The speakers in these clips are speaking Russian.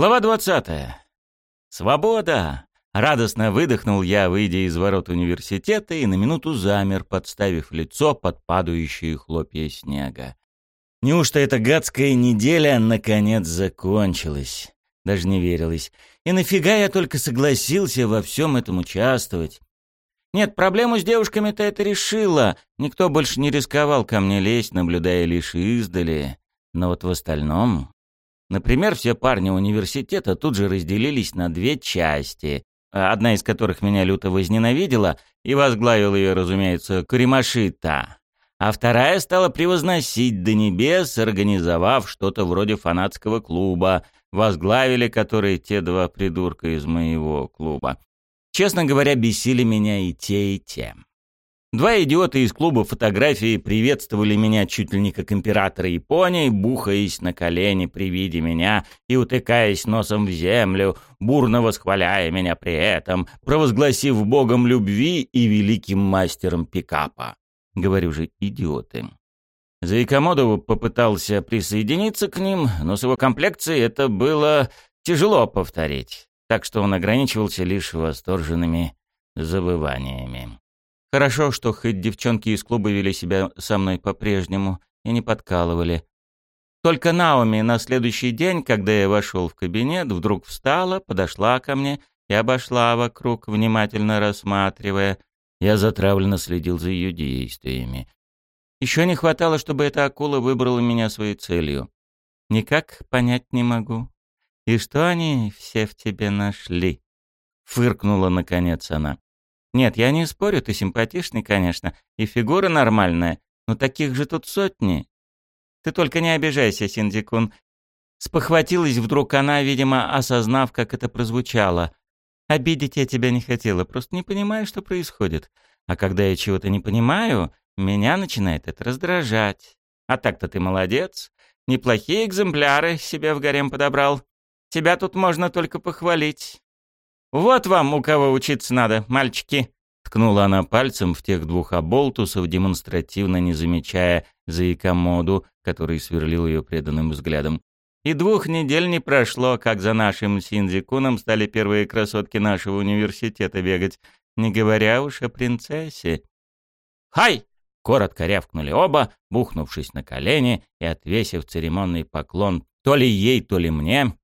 Глава 20. Свобода! Радостно выдохнул я, выйдя из ворот университета, и на минуту замер, подставив лицо под падающие хлопья снега. Неужто эта гадская неделя наконец закончилась? Даже не верилось. И нафига я только согласился во всем этом участвовать? Нет, проблему с девушками-то это решила. Никто больше не рисковал ко мне лезть, наблюдая лишь издали. Но вот в остальном... Например, все парни университета тут же разделились на две части, одна из которых меня люто возненавидела, и возглавил ее, разумеется, Куримашита а вторая стала превозносить до небес, организовав что-то вроде фанатского клуба, возглавили который те два придурка из моего клуба. Честно говоря, бесили меня и те, и те. Два идиота из клуба фотографии приветствовали меня чуть ли не как императора Японии, бухаясь на колени при виде меня и утыкаясь носом в землю, бурно восхваляя меня при этом, провозгласив богом любви и великим мастером пикапа. Говорю же, идиоты. Заикомодов попытался присоединиться к ним, но с его комплекцией это было тяжело повторить, так что он ограничивался лишь восторженными завываниями. Хорошо, что хоть девчонки из клуба вели себя со мной по-прежнему и не подкалывали. Только Наоми на следующий день, когда я вошел в кабинет, вдруг встала, подошла ко мне и обошла вокруг, внимательно рассматривая, я затравленно следил за ее действиями. Еще не хватало, чтобы эта акула выбрала меня своей целью. Никак понять не могу. И что они все в тебе нашли? Фыркнула наконец она. Нет, я не спорю, ты симпатичный, конечно, и фигура нормальная, но таких же тут сотни. Ты только не обижайся, Синдикун. Спохватилась вдруг она, видимо, осознав, как это прозвучало. Обидеть я тебя не хотела, просто не понимаю, что происходит. А когда я чего-то не понимаю, меня начинает это раздражать. А так-то ты молодец. Неплохие экземпляры себе в гарем подобрал. Тебя тут можно только похвалить. Вот вам у кого учиться надо, мальчики. Ткнула она пальцем в тех двух оболтусов, демонстративно не замечая заикомоду, который сверлил ее преданным взглядом. И двух недель не прошло, как за нашим Синдзикуном стали первые красотки нашего университета бегать, не говоря уж о принцессе. «Хай!» — коротко рявкнули оба, бухнувшись на колени и отвесив церемонный поклон то ли ей, то ли мне,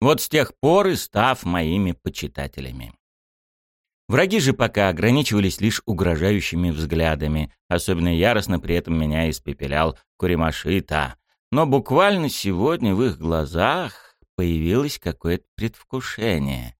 вот с тех пор и став моими почитателями. Враги же пока ограничивались лишь угрожающими взглядами, особенно яростно при этом меня испепелял Куримашита, но буквально сегодня в их глазах появилось какое-то предвкушение.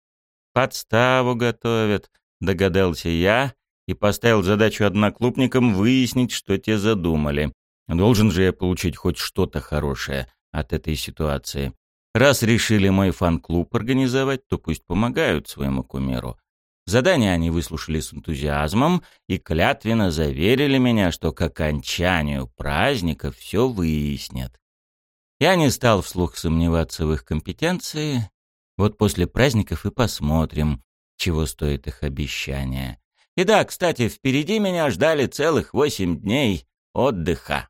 «Подставу готовят», — догадался я и поставил задачу одноклубникам выяснить, что те задумали. Должен же я получить хоть что-то хорошее от этой ситуации. Раз решили мой фан-клуб организовать, то пусть помогают своему кумиру. Задание они выслушали с энтузиазмом и клятвенно заверили меня, что к окончанию праздника все выяснят. Я не стал вслух сомневаться в их компетенции. Вот после праздников и посмотрим, чего стоит их обещание. И да, кстати, впереди меня ждали целых восемь дней отдыха,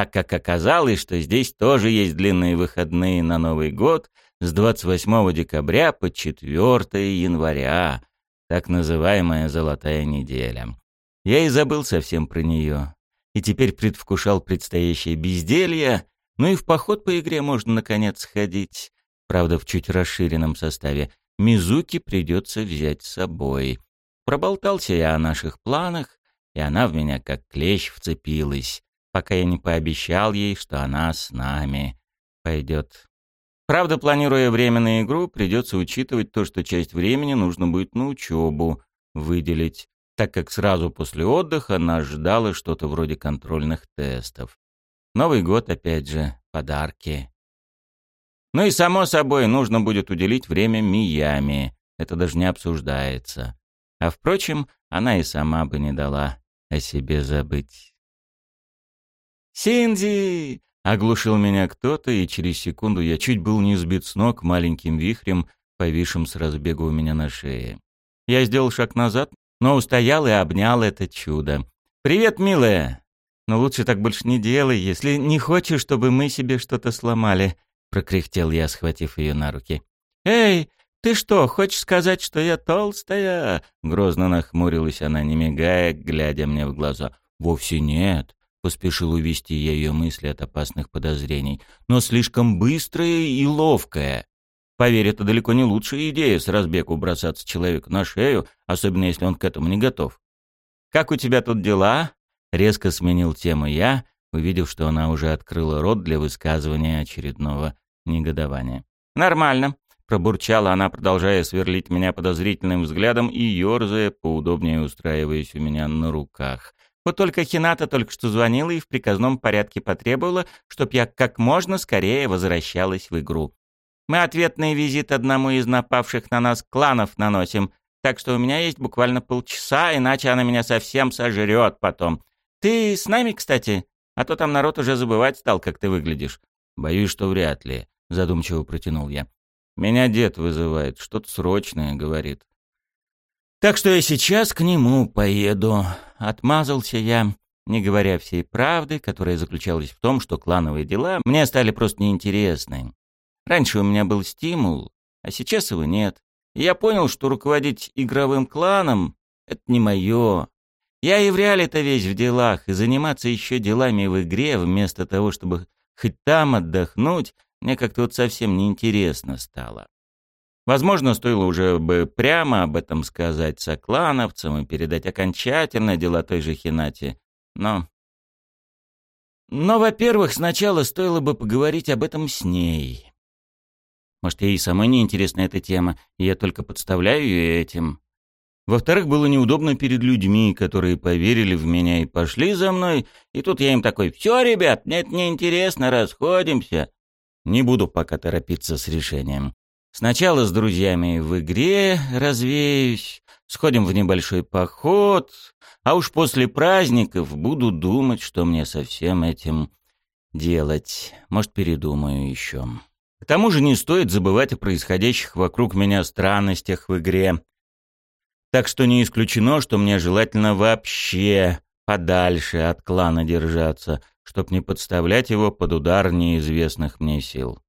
так как оказалось, что здесь тоже есть длинные выходные на Новый год с 28 декабря по 4 января, так называемая «золотая неделя». Я и забыл совсем про нее, и теперь предвкушал предстоящее безделье, ну и в поход по игре можно, наконец, сходить. Правда, в чуть расширенном составе. Мизуки придется взять с собой. Проболтался я о наших планах, и она в меня как клещ вцепилась, пока я не пообещал ей, что она с нами пойдет. Правда, планируя время на игру, придется учитывать то, что часть времени нужно будет на учебу выделить, так как сразу после отдыха нас ждало что-то вроде контрольных тестов. Новый год, опять же, подарки. Ну и, само собой, нужно будет уделить время Миями. Это даже не обсуждается. А, впрочем, она и сама бы не дала о себе забыть. «Синди!» — оглушил меня кто-то, и через секунду я чуть был не сбит с ног маленьким вихрем, повисшим с разбега у меня на шее. Я сделал шаг назад, но устоял и обнял это чудо. «Привет, милая!» Но лучше так больше не делай, если не хочешь, чтобы мы себе что-то сломали», — прокряхтел я, схватив ее на руки. «Эй, ты что, хочешь сказать, что я толстая?» Грозно нахмурилась она, не мигая, глядя мне в глаза. «Вовсе нет», — поспешил увести я ее мысли от опасных подозрений, «но слишком быстрая и ловкая. Поверь, это далеко не лучшая идея с разбегу бросаться человеку на шею, особенно если он к этому не готов. «Как у тебя тут дела?» — резко сменил тему я, увидев, что она уже открыла рот для высказывания очередного негодования. «Нормально», — пробурчала она, продолжая сверлить меня подозрительным взглядом и ерзая, поудобнее устраиваясь у меня на руках. Вот только Хината только что звонила и в приказном порядке потребовала, чтоб я как можно скорее возвращалась в игру. Мы ответный визит одному из напавших на нас кланов наносим, так что у меня есть буквально полчаса, иначе она меня совсем сожрет потом. Ты с нами, кстати? А то там народ уже забывать стал, как ты выглядишь. Боюсь, что вряд ли, задумчиво протянул я. Меня дед вызывает, что-то срочное, говорит. Так что я сейчас к нему поеду. Отмазался я, не говоря всей правды, которая заключалась в том, что клановые дела мне стали просто неинтересны. Раньше у меня был стимул, а сейчас его нет. И я понял, что руководить игровым кланом — это не мое. Я и в реале-то весь в делах, и заниматься еще делами в игре, вместо того, чтобы хоть там отдохнуть, мне как-то вот совсем неинтересно стало. Возможно, стоило уже бы прямо об этом сказать соклановцам и передать окончательно дела той же Хинати. Но... Но, во-первых, сначала стоило бы поговорить об этом с ней. Может, ей самой неинтересна эта тема, и я только подставляю ее этим. Во-вторых, было неудобно перед людьми, которые поверили в меня и пошли за мной, и тут я им такой «Все, ребят, мне это неинтересно, расходимся». Не буду пока торопиться с решением. Сначала с друзьями в игре развеюсь, сходим в небольшой поход, а уж после праздников буду думать, что мне со всем этим делать. Может, передумаю еще. К тому же не стоит забывать о происходящих вокруг меня странностях в игре. Так что не исключено, что мне желательно вообще подальше от клана держаться, чтоб не подставлять его под удар неизвестных мне сил.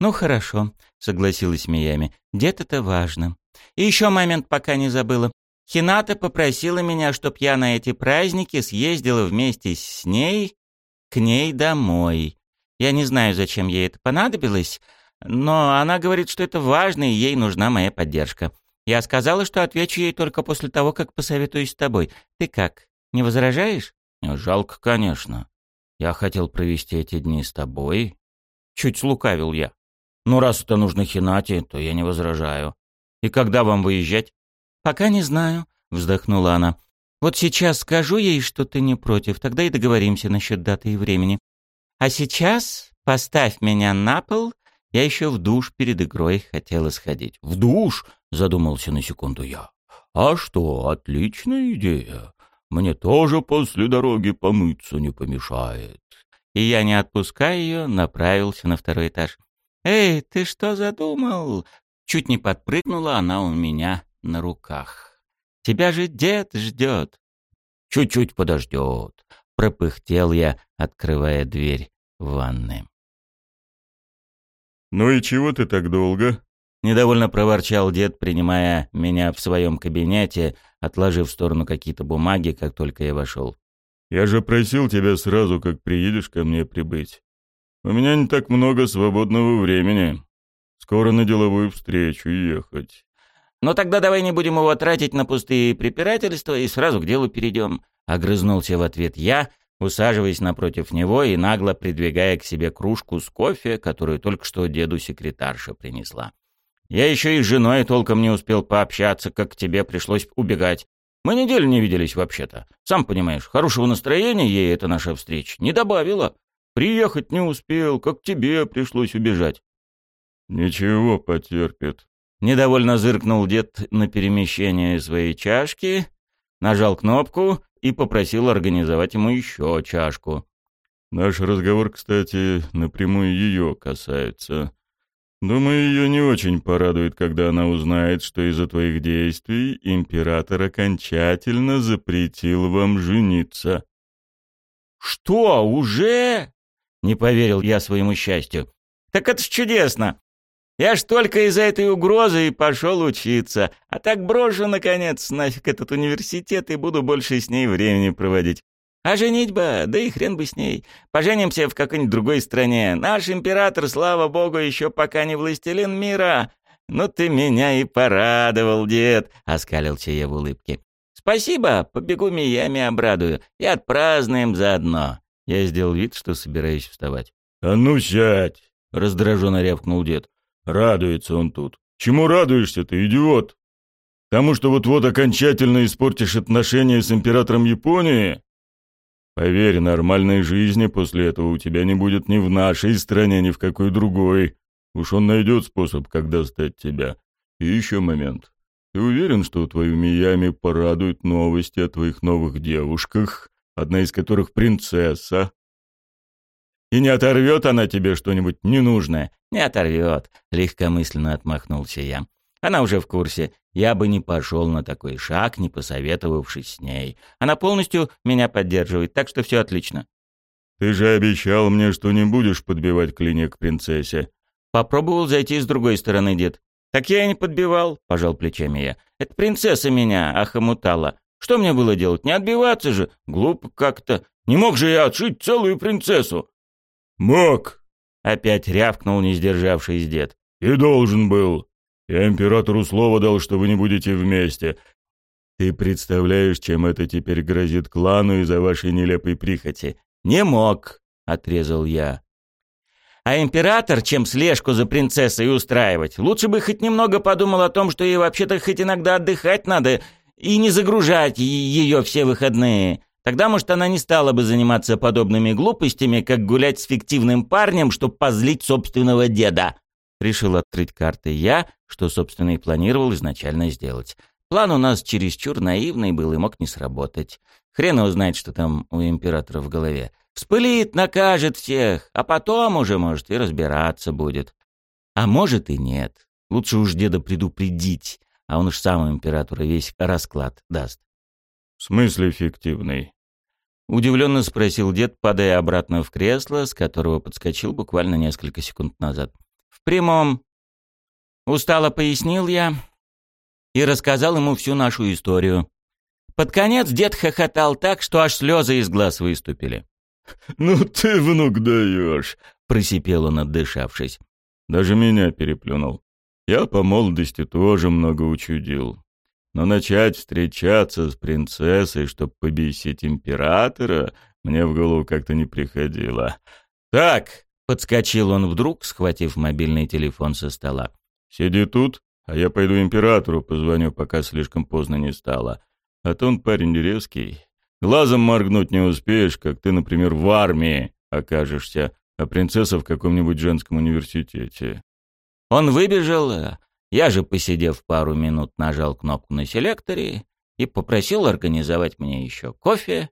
«Ну хорошо», — согласилась Миями. «Дед это важно. И еще момент пока не забыла. Хината попросила меня, чтоб я на эти праздники съездила вместе с ней к ней домой. Я не знаю, зачем ей это понадобилось, но она говорит, что это важно, и ей нужна моя поддержка. Я сказала, что отвечу ей только после того, как посоветуюсь с тобой. Ты как, не возражаешь? Жалко, конечно. Я хотел провести эти дни с тобой. Чуть слукавил я. Ну, раз это нужно Хинати, то я не возражаю. И когда вам выезжать? Пока не знаю, вздохнула она. Вот сейчас скажу ей, что ты не против, тогда и договоримся насчет даты и времени. А сейчас поставь меня на пол. Я еще в душ перед игрой хотела сходить. В душ? Задумался на секунду я. А что, отличная идея. Мне тоже после дороги помыться не помешает. И я, не отпуская ее, направился на второй этаж. «Эй, ты что задумал?» Чуть не подпрыгнула она у меня на руках. «Тебя же дед ждет!» «Чуть-чуть подождет», — пропыхтел я, открывая дверь ванны. «Ну и чего ты так долго?» Недовольно проворчал дед, принимая меня в своем кабинете, отложив в сторону какие-то бумаги, как только я вошел. «Я же просил тебя сразу, как приедешь ко мне прибыть. У меня не так много свободного времени. Скоро на деловую встречу ехать». «Ну тогда давай не будем его тратить на пустые препирательства и сразу к делу перейдем», — огрызнулся в ответ я, — усаживаясь напротив него и нагло придвигая к себе кружку с кофе, которую только что деду секретарша принесла. «Я еще и с женой толком не успел пообщаться, как к тебе пришлось убегать. Мы неделю не виделись вообще-то. Сам понимаешь, хорошего настроения ей эта наша встреча не добавила. Приехать не успел, как тебе пришлось убежать». «Ничего, потерпит», — недовольно зыркнул дед на перемещение своей чашки, нажал кнопку, и попросил организовать ему еще чашку. Наш разговор, кстати, напрямую ее касается. Думаю, ее не очень порадует, когда она узнает, что из-за твоих действий император окончательно запретил вам жениться. «Что, уже?» — не поверил я своему счастью. «Так это ж чудесно! Я ж только из-за этой угрозы и пошел учиться. А так брошу, наконец, нафиг этот университет и буду больше с ней времени проводить. А женитьба, да и хрен бы с ней. Поженимся в какой-нибудь другой стране. Наш император, слава богу, еще пока не властелин мира. Ну ты меня и порадовал, дед, — оскалился я в улыбке. Спасибо, побегу Миями обрадую. И отпразднуем заодно. Я сделал вид, что собираюсь вставать. «А ну сядь!» — раздраженно рявкнул дед. Радуется он тут. Чему радуешься ты, идиот? Тому, что вот-вот окончательно испортишь отношения с императором Японии? Поверь, нормальной жизни после этого у тебя не будет ни в нашей стране, ни в какой другой. Уж он найдет способ, как достать тебя. И еще момент. Ты уверен, что твою Миями порадуют новости о твоих новых девушках, одна из которых принцесса, и не оторвет она тебе что-нибудь ненужное? Не оторвет, легкомысленно отмахнулся я. Она уже в курсе. Я бы не пошел на такой шаг, не посоветовавшись с ней. Она полностью меня поддерживает, так что все отлично. Ты же обещал мне, что не будешь подбивать клинья к принцессе. Попробовал зайти с другой стороны, дед. Так я и не подбивал, пожал плечами я. Это принцесса меня охомутала. Что мне было делать? Не отбиваться же. Глупо как-то. Не мог же я отшить целую принцессу. «Мог!» — опять рявкнул не сдержавшийся дед. «И должен был. Я императору слово дал, что вы не будете вместе. Ты представляешь, чем это теперь грозит клану из-за вашей нелепой прихоти?» «Не мог!» — отрезал я. А император, чем слежку за принцессой устраивать, лучше бы хоть немного подумал о том, что ей вообще-то хоть иногда отдыхать надо и не загружать ее все выходные. Тогда, может, она не стала бы заниматься подобными глупостями, как гулять с фиктивным парнем, чтобы позлить собственного деда. Решил открыть карты я, что, собственно, и планировал изначально сделать. План у нас чересчур наивный был и мог не сработать. Хрен его знает, что там у императора в голове. Вспылит, накажет всех, а потом уже, может, и разбираться будет. А может и нет. Лучше уж деда предупредить, а он уж сам императору весь расклад даст. «В смысле фиктивный?» Удивленно спросил дед, падая обратно в кресло, с которого подскочил буквально несколько секунд назад. «В прямом...» Устало пояснил я и рассказал ему всю нашу историю. Под конец дед хохотал так, что аж слезы из глаз выступили. «Ну ты, внук, даешь!» — просипел он, отдышавшись. «Даже меня переплюнул. Я по молодости тоже много учудил. Но начать встречаться с принцессой, чтобы побесить императора, мне в голову как-то не приходило. «Так!» — подскочил он вдруг, схватив мобильный телефон со стола. «Сиди тут, а я пойду императору позвоню, пока слишком поздно не стало. А то он парень резкий. Глазом моргнуть не успеешь, как ты, например, в армии окажешься, а принцесса в каком-нибудь женском университете». Он выбежал, я же, посидев пару минут, нажал кнопку на селекторе и попросил организовать мне еще кофе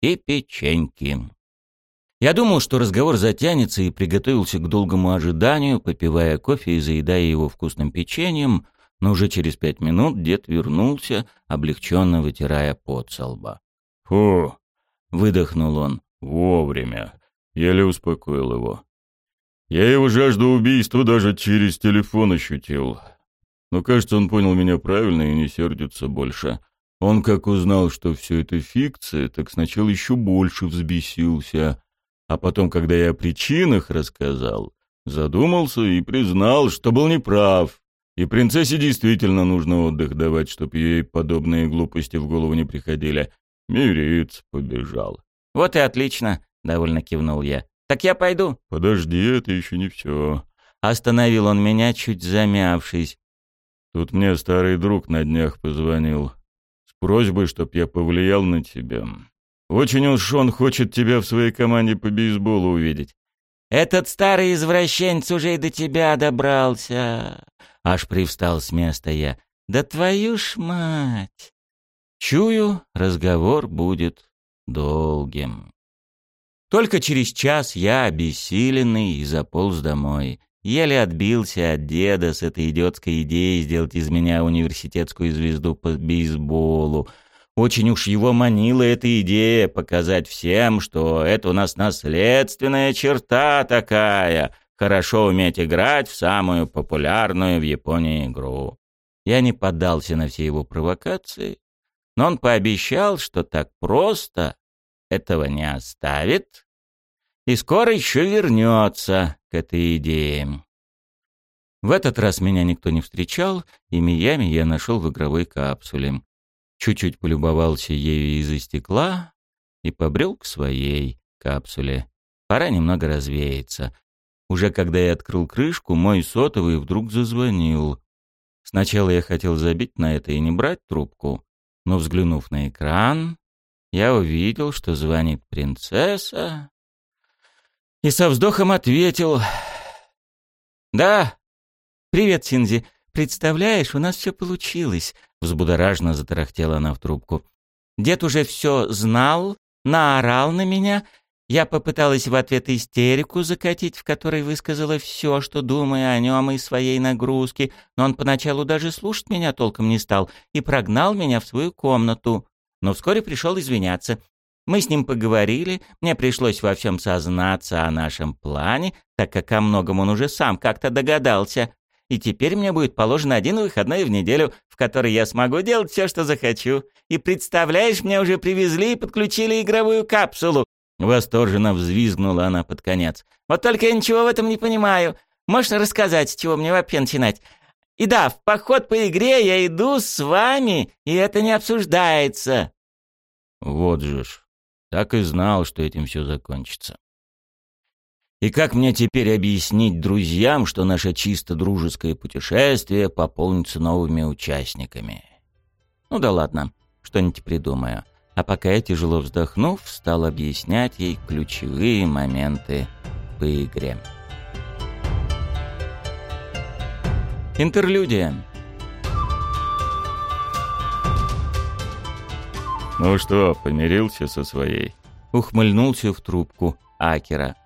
и печеньки. Я думал, что разговор затянется, и приготовился к долгому ожиданию, попивая кофе и заедая его вкусным печеньем, но уже через пять минут дед вернулся, облегченно вытирая пот со лба. «Фу!» — выдохнул он. «Вовремя!» Еле успокоил его. «Я его жажду убийства даже через телефон ощутил. Но, кажется, он понял меня правильно и не сердится больше. Он, как узнал, что все это фикция, так сначала еще больше взбесился. А потом, когда я о причинах рассказал, задумался и признал, что был неправ. И принцессе действительно нужно отдых давать, чтоб ей подобные глупости в голову не приходили. Мириться побежал. «Вот и отлично», — довольно кивнул я. «Так я пойду». «Подожди, это еще не все». Остановил он меня, чуть замявшись. Тут мне старый друг на днях позвонил с просьбой, чтоб я повлиял на тебя. Очень уж он хочет тебя в своей команде по бейсболу увидеть. Этот старый извращенец уже и до тебя добрался. Аж привстал с места я. Да твою ж мать! Чую, разговор будет долгим. Только через час я, обессиленный, заполз домой. Еле отбился от деда с этой идиотской идеей сделать из меня университетскую звезду по бейсболу. Очень уж его манила эта идея показать всем, что это у нас наследственная черта такая, хорошо уметь играть в самую популярную в Японии игру. Я не поддался на все его провокации, но он пообещал, что так просто этого не оставит и скоро еще вернется к этой идее. В этот раз меня никто не встречал, и Миями я нашел в игровой капсуле. Чуть-чуть полюбовался ею из-за стекла и побрел к своей капсуле. Пора немного развеяться. Уже когда я открыл крышку, мой сотовый вдруг зазвонил. Сначала я хотел забить на это и не брать трубку, но, взглянув на экран, я увидел, что звонит принцесса, и со вздохом ответил «Да, привет, Синзи. Представляешь, у нас все получилось», — взбудоражно затарахтела она в трубку. «Дед уже все знал, наорал на меня я попыталась в ответ истерику закатить, в которой высказала все, что думаю о нем и своей нагрузке, но он поначалу даже слушать меня толком не стал и прогнал меня в свою комнату. Но вскоре пришел извиняться. Мы с ним поговорили, мне пришлось во всем сознаться о нашем плане, так как о многом он уже сам как-то догадался. И теперь мне будет положен один выходной в неделю, в который я смогу делать все, что захочу. И представляешь, мне уже привезли и подключили игровую капсулу. Восторженно взвизгнула она под конец. «Вот только я ничего в этом не понимаю. Можешь рассказать, с чего мне вообще начинать? И да, в поход по игре я иду с вами, и это не обсуждается». Вот же ж, так и знал, что этим все закончится. И как мне теперь объяснить друзьям, что наше чисто дружеское путешествие пополнится новыми участниками? Ну да ладно, что-нибудь придумаю а пока я, тяжело вздохнув, стал объяснять ей ключевые моменты по игре. Интерлюдия. «Ну что, помирился со своей?» Ухмыльнулся в трубку Акера.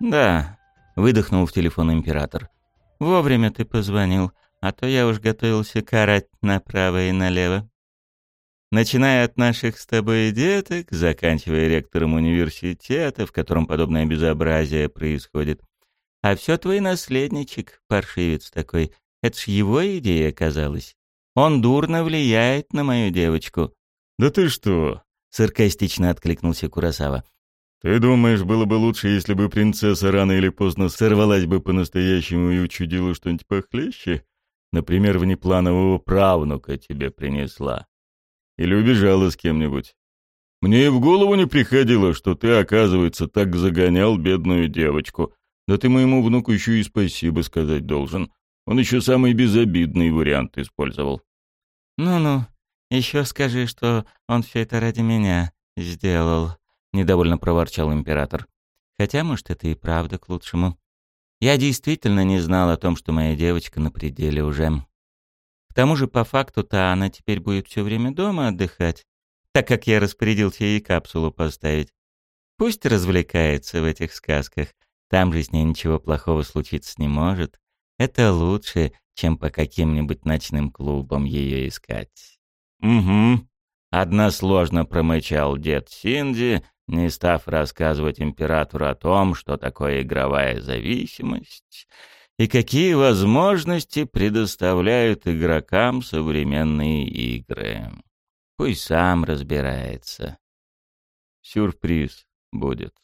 «Да», — выдохнул в телефон император. «Вовремя ты позвонил, а то я уж готовился карать направо и налево». Начиная от наших с тобой деток, заканчивая ректором университета, в котором подобное безобразие происходит. А все твой наследничек, паршивец такой, это ж его идея оказалась. Он дурно влияет на мою девочку. «Да ты что?» — саркастично откликнулся Курасава. «Ты думаешь, было бы лучше, если бы принцесса рано или поздно сорвалась бы по-настоящему и учудила что-нибудь похлеще? Например, внепланового правнука тебе принесла?» Или убежала с кем-нибудь. Мне и в голову не приходило, что ты, оказывается, так загонял бедную девочку. Да ты моему внуку еще и спасибо сказать должен. Он еще самый безобидный вариант использовал. «Ну-ну, еще скажи, что он все это ради меня сделал», — недовольно проворчал император. «Хотя, может, это и правда к лучшему. Я действительно не знал о том, что моя девочка на пределе уже тому же, по факту-то она теперь будет все время дома отдыхать, так как я распорядился ей капсулу поставить. Пусть развлекается в этих сказках, там же с ней ничего плохого случиться не может. Это лучше, чем по каким-нибудь ночным клубам ее искать. «Угу», — односложно промычал дед Синди, не став рассказывать императору о том, что такое игровая зависимость — и какие возможности предоставляют игрокам современные игры. Пусть сам разбирается. Сюрприз будет.